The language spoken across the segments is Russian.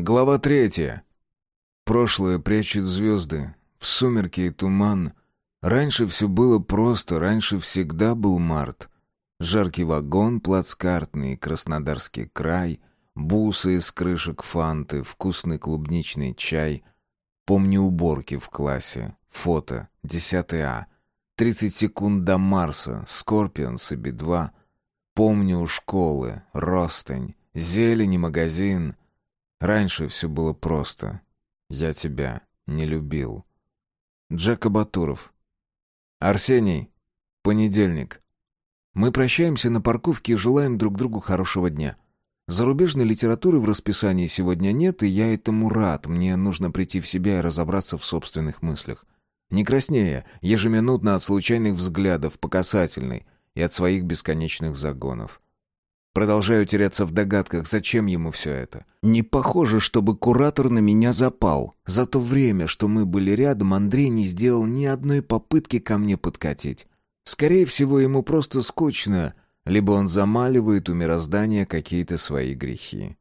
Глава третья. Прошлое прячет звезды, в сумерки и туман. Раньше все было просто, раньше всегда был март. Жаркий вагон, плацкартный, краснодарский край, бусы из крышек фанты, вкусный клубничный чай. Помню уборки в классе, фото, 10 А. 30 секунд до Марса, Скорпионс и Би-2. Помню школы, Ростень, зелень и магазин — Раньше все было просто. Я тебя не любил. Джека Батуров. Арсений. Понедельник. Мы прощаемся на парковке и желаем друг другу хорошего дня. Зарубежной литературы в расписании сегодня нет, и я этому рад. Мне нужно прийти в себя и разобраться в собственных мыслях. Не краснея, ежеминутно от случайных взглядов по касательной и от своих бесконечных загонов. Продолжаю теряться в догадках, зачем ему все это. Не похоже, чтобы куратор на меня запал. За то время, что мы были рядом, Андрей не сделал ни одной попытки ко мне подкатить. Скорее всего, ему просто скучно, либо он замаливает у мироздания какие-то свои грехи.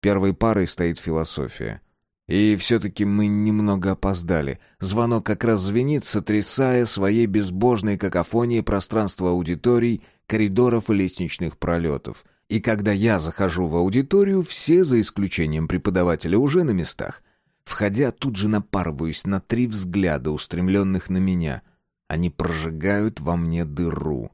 Первой парой стоит философия. И все-таки мы немного опоздали. Звонок как раз звенит, сотрясая своей безбожной какофонией пространство аудиторий, коридоров и лестничных пролетов. И когда я захожу в аудиторию, все, за исключением преподавателя, уже на местах. Входя, тут же напарываюсь на три взгляда, устремленных на меня. Они прожигают во мне дыру.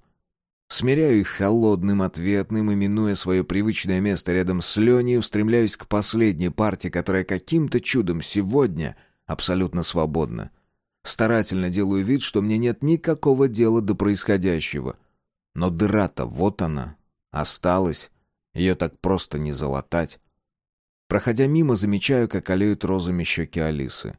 Смиряю их холодным, ответным, и, минуя свое привычное место рядом с Леней, устремляюсь к последней партии, которая каким-то чудом сегодня абсолютно свободна. Старательно делаю вид, что мне нет никакого дела до происходящего. Но дыра-то вот она, осталась. Ее так просто не залатать. Проходя мимо, замечаю, как олеют розами щеки Алисы,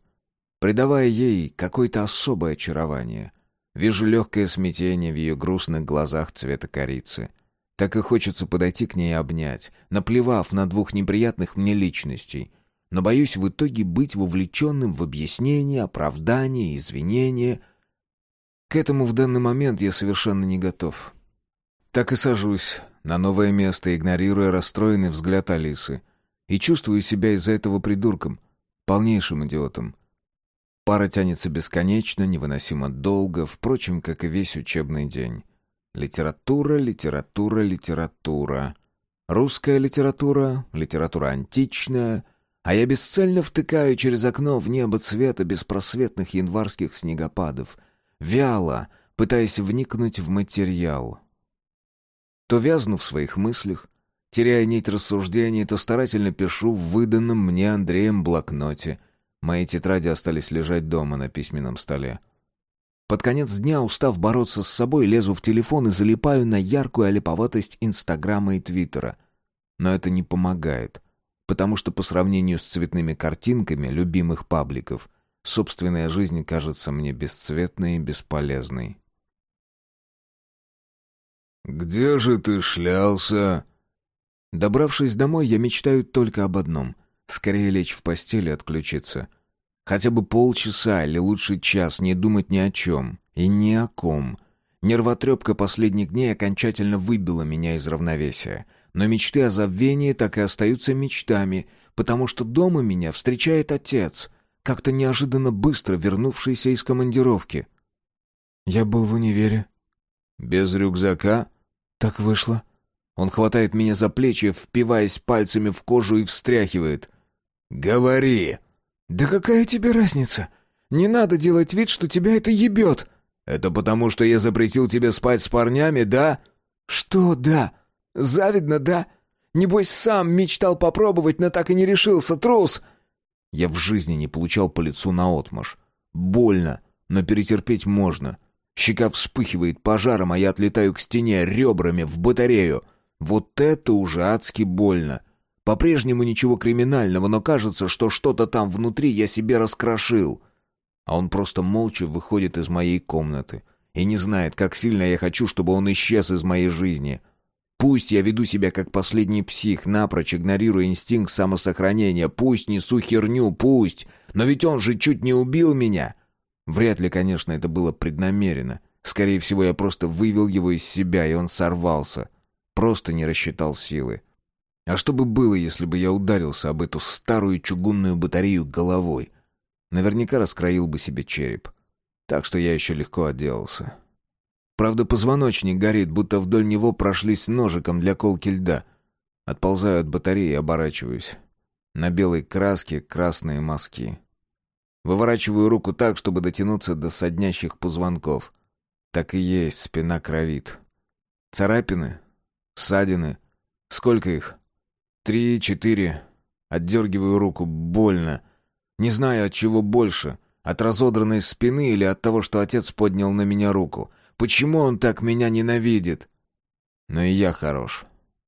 придавая ей какое-то особое очарование — Вижу легкое смятение в ее грустных глазах цвета корицы. Так и хочется подойти к ней и обнять, наплевав на двух неприятных мне личностей. Но боюсь в итоге быть вовлеченным в объяснение, оправдание, извинение. К этому в данный момент я совершенно не готов. Так и сажусь на новое место, игнорируя расстроенный взгляд Алисы. И чувствую себя из-за этого придурком, полнейшим идиотом. Пара тянется бесконечно, невыносимо долго, впрочем, как и весь учебный день. Литература, литература, литература. Русская литература, литература античная, а я бесцельно втыкаю через окно в небо цвета беспросветных январских снегопадов, вяло, пытаясь вникнуть в материал. То вязну в своих мыслях, теряя нить рассуждений, то старательно пишу в выданном мне Андреем блокноте — Мои тетради остались лежать дома на письменном столе. Под конец дня, устав бороться с собой, лезу в телефон и залипаю на яркую олиповатость Инстаграма и Твиттера. Но это не помогает, потому что по сравнению с цветными картинками любимых пабликов, собственная жизнь кажется мне бесцветной и бесполезной. «Где же ты шлялся?» Добравшись домой, я мечтаю только об одном — Скорее лечь в постель и отключиться. Хотя бы полчаса или лучше час не думать ни о чем и ни о ком. Нервотрепка последних дней окончательно выбила меня из равновесия. Но мечты о забвении так и остаются мечтами, потому что дома меня встречает отец, как-то неожиданно быстро вернувшийся из командировки. Я был в универе. Без рюкзака? Так вышло. Он хватает меня за плечи, впиваясь пальцами в кожу и встряхивает. «Говори!» «Да какая тебе разница? Не надо делать вид, что тебя это ебет!» «Это потому, что я запретил тебе спать с парнями, да?» «Что «да»? Завидно, да? Небось, сам мечтал попробовать, но так и не решился, трус!» Я в жизни не получал по лицу наотмашь. Больно, но перетерпеть можно. Щека вспыхивает пожаром, а я отлетаю к стене ребрами в батарею. Вот это уже адски больно. По-прежнему ничего криминального, но кажется, что что-то там внутри я себе раскрошил. А он просто молча выходит из моей комнаты и не знает, как сильно я хочу, чтобы он исчез из моей жизни. Пусть я веду себя как последний псих, напрочь игнорируя инстинкт самосохранения, пусть несу херню, пусть, но ведь он же чуть не убил меня. Вряд ли, конечно, это было преднамеренно. Скорее всего, я просто вывел его из себя, и он сорвался. Просто не рассчитал силы. А что бы было, если бы я ударился об эту старую чугунную батарею головой? Наверняка раскроил бы себе череп. Так что я еще легко отделался. Правда, позвоночник горит, будто вдоль него прошлись ножиком для колки льда. Отползаю от батареи и оборачиваюсь. На белой краске красные мазки. Выворачиваю руку так, чтобы дотянуться до соднящих позвонков. Так и есть, спина кровит. Царапины? Ссадины? Сколько их? Три, четыре. Отдергиваю руку. Больно. Не знаю, от чего больше. От разодранной спины или от того, что отец поднял на меня руку. Почему он так меня ненавидит? Но и я хорош.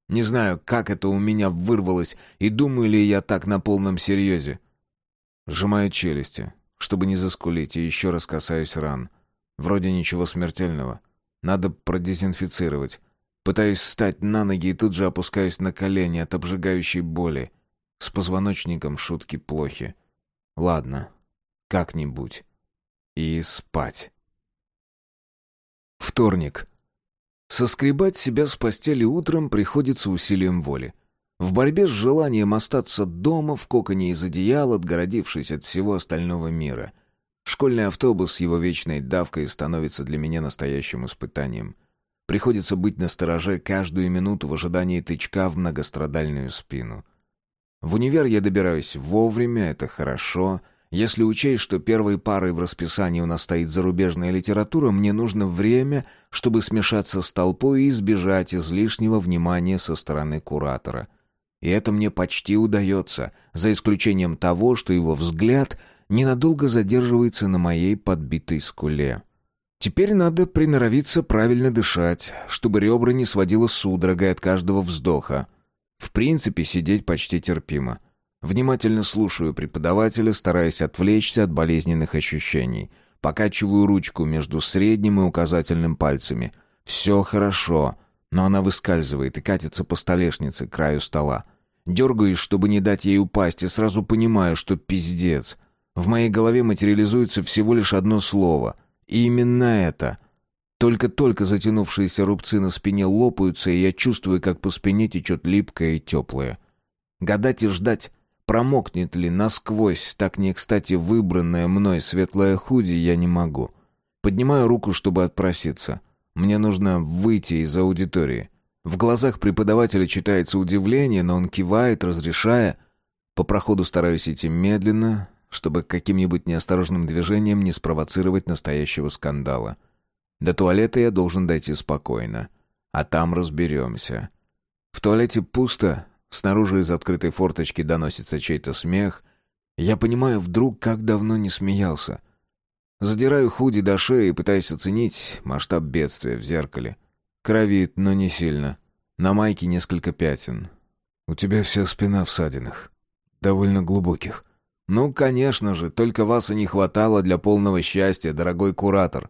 Не знаю, как это у меня вырвалось, и думаю ли я так на полном серьезе. Сжимаю челюсти, чтобы не заскулить, и еще раз касаюсь ран. Вроде ничего смертельного. Надо продезинфицировать. Пытаюсь встать на ноги и тут же опускаюсь на колени от обжигающей боли. С позвоночником шутки плохи. Ладно, как-нибудь. И спать. Вторник. Соскребать себя с постели утром приходится усилием воли. В борьбе с желанием остаться дома в коконе из одеяла, отгородившись от всего остального мира. Школьный автобус с его вечной давкой становится для меня настоящим испытанием. Приходится быть настороже каждую минуту в ожидании тычка в многострадальную спину. В универ я добираюсь вовремя, это хорошо, если учесть, что первой парой в расписании у нас стоит зарубежная литература, мне нужно время, чтобы смешаться с толпой и избежать излишнего внимания со стороны куратора. И это мне почти удается, за исключением того, что его взгляд ненадолго задерживается на моей подбитой скуле. Теперь надо приноровиться правильно дышать, чтобы ребра не сводило судорогой от каждого вздоха. В принципе, сидеть почти терпимо. Внимательно слушаю преподавателя, стараясь отвлечься от болезненных ощущений. Покачиваю ручку между средним и указательным пальцами. Все хорошо, но она выскальзывает и катится по столешнице, к краю стола. Дергаюсь, чтобы не дать ей упасть, и сразу понимаю, что пиздец. В моей голове материализуется всего лишь одно слово. И именно это. Только-только затянувшиеся рубцы на спине лопаются, и я чувствую, как по спине течет липкое и теплое. Гадать и ждать Промокнет ли насквозь так не кстати выбранное мной светлое худи, я не могу. Поднимаю руку, чтобы отпроситься. Мне нужно выйти из аудитории. В глазах преподавателя читается удивление, но он кивает, разрешая. По проходу стараюсь идти медленно, чтобы каким-нибудь неосторожным движением не спровоцировать настоящего скандала. До туалета я должен дойти спокойно. А там разберемся. В туалете пусто, Снаружи из открытой форточки доносится чей-то смех. Я понимаю вдруг, как давно не смеялся. Задираю худи до шеи и пытаюсь оценить масштаб бедствия в зеркале. Кровит, но не сильно. На майке несколько пятен. У тебя вся спина в садинах. Довольно глубоких. Ну, конечно же, только вас и не хватало для полного счастья, дорогой куратор.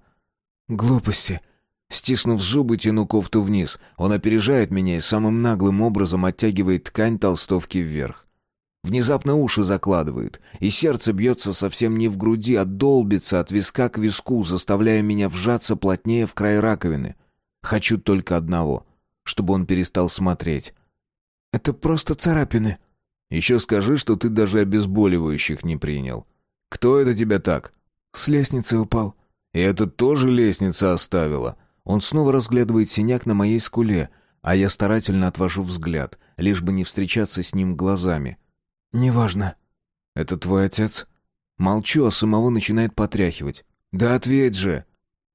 Глупости. Стиснув зубы, тяну кофту вниз. Он опережает меня и самым наглым образом оттягивает ткань толстовки вверх. Внезапно уши закладывают, и сердце бьется совсем не в груди, а долбится от виска к виску, заставляя меня вжаться плотнее в край раковины. Хочу только одного, чтобы он перестал смотреть. «Это просто царапины». «Еще скажи, что ты даже обезболивающих не принял. Кто это тебя так?» «С лестницы упал». «И это тоже лестница оставила». Он снова разглядывает синяк на моей скуле, а я старательно отвожу взгляд, лишь бы не встречаться с ним глазами. «Неважно». «Это твой отец?» Молчу, а самого начинает потряхивать. «Да ответь же!»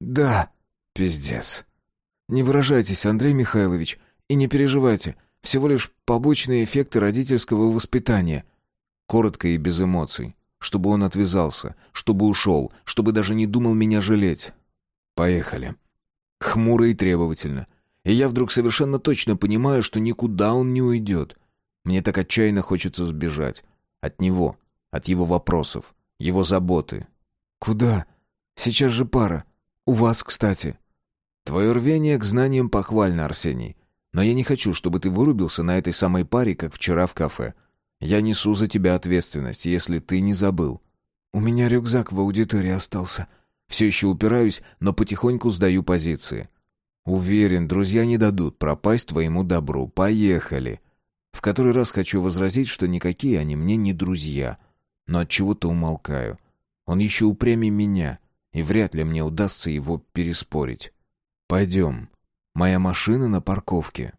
«Да». «Пиздец». «Не выражайтесь, Андрей Михайлович, и не переживайте. Всего лишь побочные эффекты родительского воспитания». Коротко и без эмоций. Чтобы он отвязался, чтобы ушел, чтобы даже не думал меня жалеть. «Поехали». Хмуро и требовательно. И я вдруг совершенно точно понимаю, что никуда он не уйдет. Мне так отчаянно хочется сбежать. От него, от его вопросов, его заботы. «Куда? Сейчас же пара. У вас, кстати». «Твое рвение к знаниям похвально, Арсений. Но я не хочу, чтобы ты вырубился на этой самой паре, как вчера в кафе. Я несу за тебя ответственность, если ты не забыл». «У меня рюкзак в аудитории остался», все еще упираюсь, но потихоньку сдаю позиции. Уверен, друзья не дадут пропасть твоему добру. Поехали. В который раз хочу возразить, что никакие они мне не друзья. Но от чего-то умолкаю. Он еще упрямее меня, и вряд ли мне удастся его переспорить. Пойдем. Моя машина на парковке.